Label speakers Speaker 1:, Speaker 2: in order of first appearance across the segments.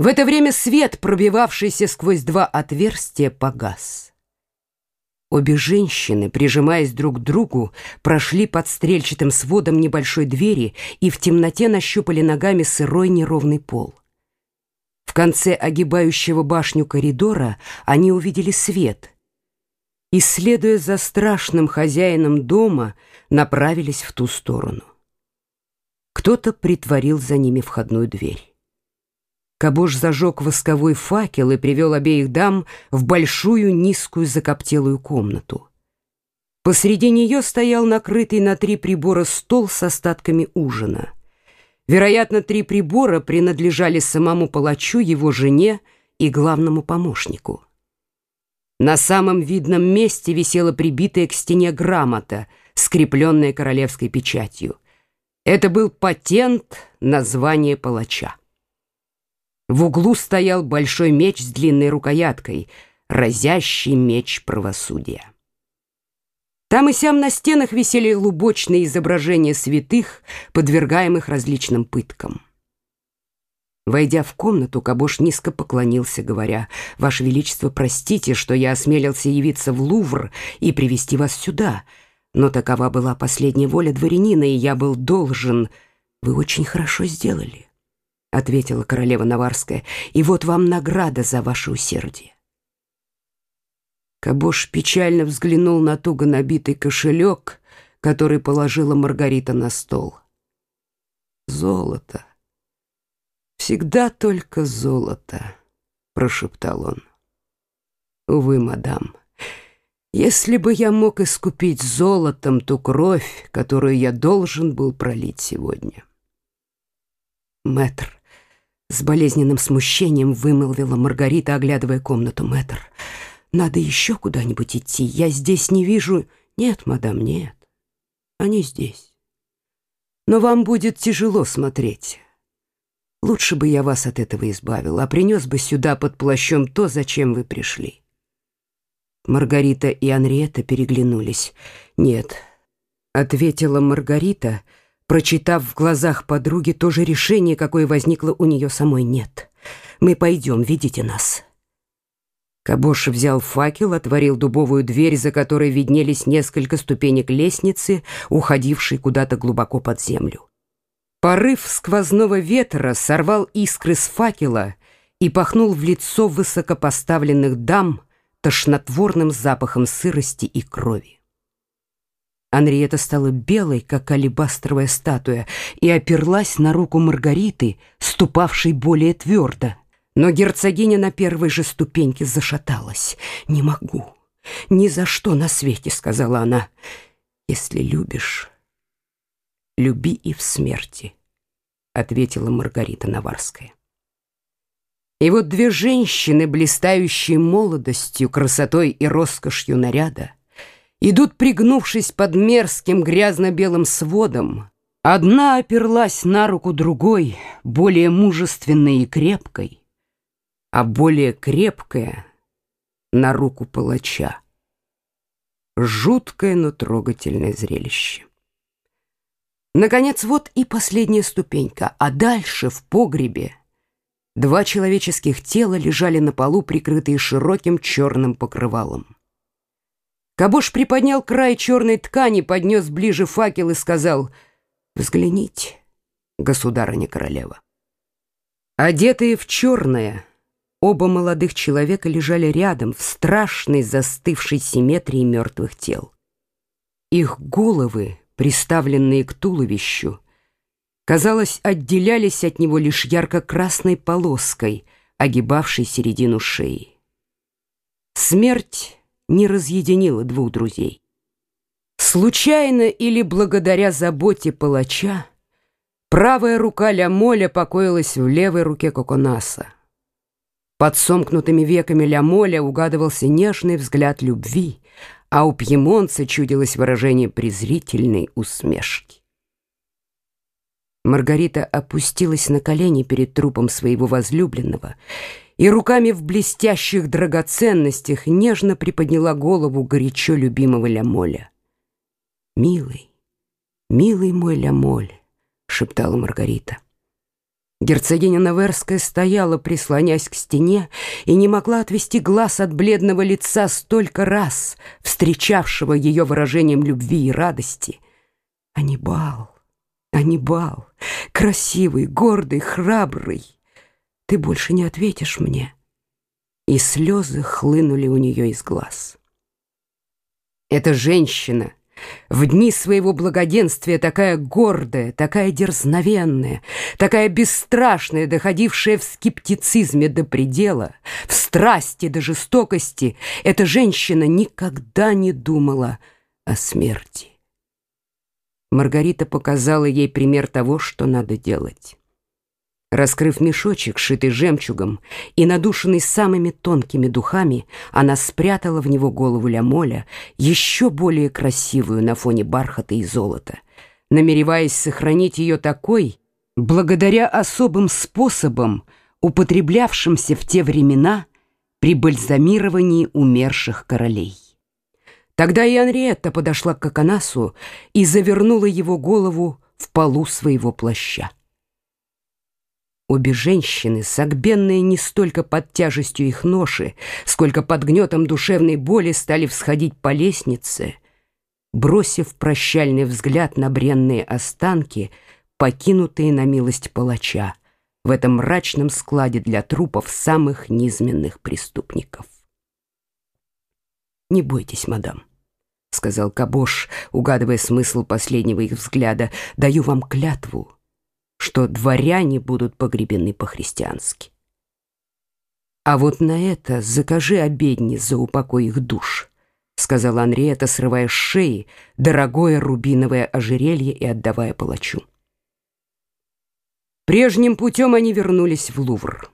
Speaker 1: В это время свет, пробивавшийся сквозь два отверстия, погас. Обе женщины, прижимаясь друг к другу, прошли под стрельчатым сводом небольшой двери и в темноте нащупали ногами сырой неровный пол. В конце огибающего башню коридора они увидели свет и, следуя за страшным хозяином дома, направились в ту сторону. Кто-то притворил за ними входную дверь. Кабош зажег восковой факел и привел обеих дам в большую низкую закоптелую комнату. Посреди нее стоял накрытый на три прибора стол с остатками ужина. Вероятно, три прибора принадлежали самому палачу, его жене и главному помощнику. На самом видном месте висела прибитая к стене грамота, скрепленная королевской печатью. Это был патент на звание палача. В углу стоял большой меч с длинной рукояткой, разящий меч правосудия. Там и сям на стенах висели лубочные изображения святых, подвергаемых различным пыткам. Войдя в комнату, Кабош низко поклонился, говоря, «Ваше Величество, простите, что я осмелился явиться в Лувр и привести вас сюда, но такова была последняя воля дворянина, и я был должен...» «Вы очень хорошо сделали. — ответила королева Наварская, — «и вот вам награда за ваше усердие». Кабош печально взглянул на туго набитый кошелек, который положила Маргарита на стол. «Золото. Всегда только золото», — прошептал он. «Увы, мадам, если бы я мог искупить золотом ту кровь, которую я должен был пролить сегодня». «Мэтр, с болезненным смущением вымолвила Маргарита, оглядывая комнату мэтр. «Надо еще куда-нибудь идти. Я здесь не вижу...» «Нет, мадам, нет. Они здесь. Но вам будет тяжело смотреть. Лучше бы я вас от этого избавил, а принес бы сюда под плащом то, зачем вы пришли». Маргарита и Анриета переглянулись. «Нет», — ответила Маргарита, — прочитав в глазах подруги то же решение, какое возникло у нее самой «нет». «Мы пойдем, видите нас». Кабош взял факел, отворил дубовую дверь, за которой виднелись несколько ступенек лестницы, уходившей куда-то глубоко под землю. Порыв сквозного ветра сорвал искры с факела и пахнул в лицо высокопоставленных дам тошнотворным запахом сырости и крови. Анриета стала белой, как алебастровая статуя, и оперлась на руку Маргариты, ступавшей более твердо. Но герцогиня на первой же ступеньке зашаталась. «Не могу, ни за что на свете», — сказала она. «Если любишь, люби и в смерти», — ответила Маргарита Наварская. И вот две женщины, блистающие молодостью, красотой и роскошью наряда, идут, пригнувшись под мерзким грязно-белым сводом. Одна оперлась на руку другой, более мужественной и крепкой, а более крепкая — на руку палача. Жуткое, но трогательное зрелище. Наконец, вот и последняя ступенька, а дальше, в погребе, два человеческих тела лежали на полу, прикрытые широким черным покрывалом. Кабош приподнял край черной ткани, поднес ближе факел и сказал «Взгляните, государыня-королева». Одетые в черное, оба молодых человека лежали рядом в страшной застывшей симметрии мертвых тел. Их головы, приставленные к туловищу, казалось, отделялись от него лишь ярко-красной полоской, огибавшей середину шеи. Смерть не разъединила двух друзей. Случайно или благодаря заботе палача, правая рука Лямоля покоилась в левой руке Коконаса. Под сомкнутыми веками Лямоля угадывался нежный взгляд любви, а у пьемонца чудилось выражение презрительной усмешки. Маргарита опустилась на колени перед трупом своего возлюбленного и руками в блестящих драгоценностях нежно приподняла голову горячо любимого Лямоля. «Милый, милый мой Лямоль», — шептала Маргарита, Герцогиня Наверская стояла, прислонясь к стене, и не могла отвести глаз от бледного лица столько раз, встречавшего ее выражением любви и радости. Анибал, Анибал, красивый, гордый, храбрый, ты больше не ответишь мне. И слезы хлынули у нее из глаз. Эта женщина — в дни своего благоденствия такая гордая, такая дерзновенная, такая бесстрашная, доходившая в скептицизме до предела, в страсти до жестокости, эта женщина никогда не думала о смерти. Маргарита показала ей пример того, что надо делать. Раскрыв мешочек, шитый жемчугом и надушенный самыми тонкими духами, она спрятала в него голову Лямоля, еще более красивую на фоне бархата и золота, намереваясь сохранить ее такой, благодаря особым способам, употреблявшимся в те времена при бальзамировании умерших королей. Тогда и Анриетта подошла к Аканасу и завернула его голову в полу своего плаща. Обе женщины, согбенные не столько под тяжестью их ноши, сколько под гнетом душевной боли, стали всходить по лестнице, бросив прощальный взгляд на бренные останки, покинутые на милость палача в этом мрачном складе для трупов самых низменных преступников. «Не бойтесь, мадам», — сказал Кабош, угадывая смысл последнего их взгляда, — «даю вам клятву» что дворяне будут погребены по-христиански. «А вот на это закажи обедни за упокой их душ», — сказала Анриета, срывая с шеи дорогое рубиновое ожерелье и отдавая палачу. Прежним путем они вернулись в Лувр.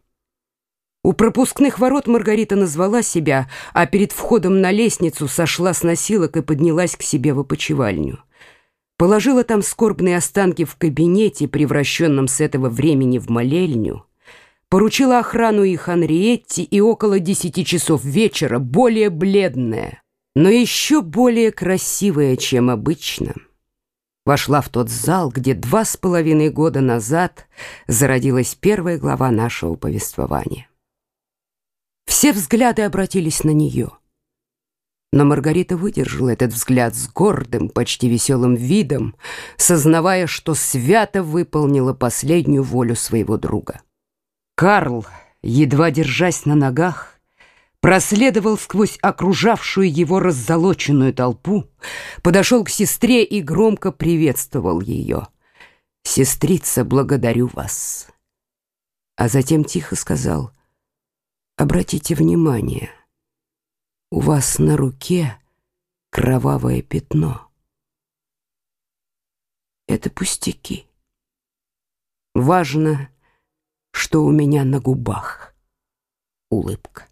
Speaker 1: У пропускных ворот Маргарита назвала себя, а перед входом на лестницу сошла с носилок и поднялась к себе в опочивальню. Положила там скорбные останки в кабинете, превращенном с этого времени в молельню, поручила охрану их Анриетти и около десяти часов вечера, более бледная, но еще более красивая, чем обычно, вошла в тот зал, где два с половиной года назад зародилась первая глава нашего повествования. Все взгляды обратились на нее — но Маргарита выдержала этот взгляд с гордым, почти веселым видом, сознавая, что свято выполнила последнюю волю своего друга. Карл, едва держась на ногах, проследовал сквозь окружавшую его раззолоченную толпу, подошел к сестре и громко приветствовал ее. «Сестрица, благодарю вас». А затем тихо сказал, «Обратите внимание». У вас на руке кровавое пятно. Это пустяки. Важно, что у меня на губах улыбка.